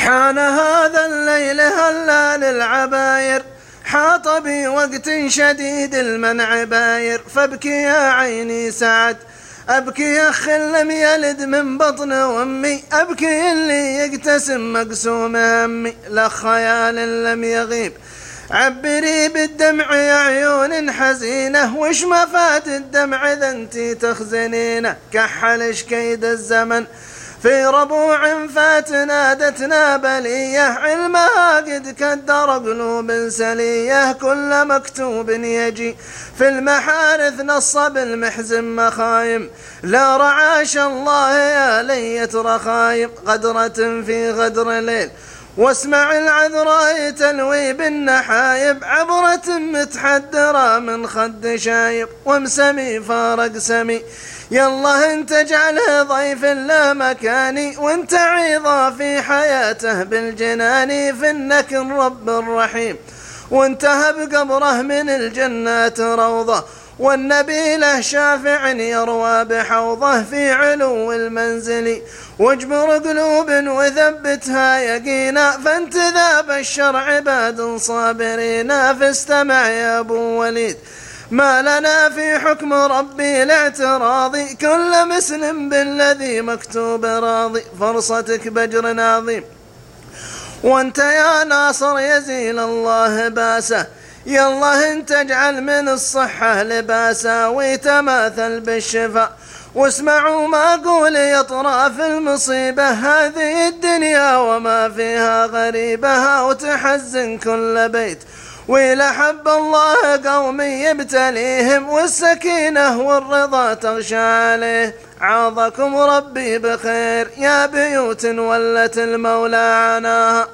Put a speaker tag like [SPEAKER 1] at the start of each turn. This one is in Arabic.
[SPEAKER 1] حان هذا الليل هلا للعباير. حاط بي وقت شديد المنع باير. فابكي يا عيني سعد. أبكي يا أخ لم يلد من بطن أمي. أبكي اللي يقتسم مقسوم همي. لا خيال لم يغيب. عبري بالدمع يا عيون حزينة. وش مفاد الدمع إذا أنتي تخزنينه؟ كحلش كيد الزمن؟ في ربوع فات نادتنا بلية علمها قد كدر قلوب سلية كل مكتوب يجي في المحارث نص بالمحزن مخايم. لا رعاش الله يا ليت رخايم غدرة في غدر ليل واسمع العذراء تلوي بالنحايب عبرة متحدرة من خد شايب. ومسمي فارق سمي. يلا انت اجعله ضيف لا مكاني. وانت عيضا في حياته بالجنان في انك الرب الرحيم. وانتهى بقبره من الجنات روضة. والنبي له شافع يروى بحوضه في علو المنزل. واجبر قلوب وثبتها يقينا فانتذاب الشرع عباد صابرين فاستمع يا أبو وليد. ما لنا في حكم ربي الاعتراض كل مسلم بالذي مكتوب راضي. فرصتك بجر عظيم وانت يا ناصر يزيل الله باسه. يلا انت اجعل من الصحة لباسا ويتماثل بالشفاء واسمعوا ما أقول يا أطراف المصيبة. هذه الدنيا وما فيها غريبة. وتحزن كل بيت. ولحب الله قوم يبتليهم. والسكينة والرضا تغشى عليه. عاضكم ربي بخير. يا بيوت ولت المولى عناها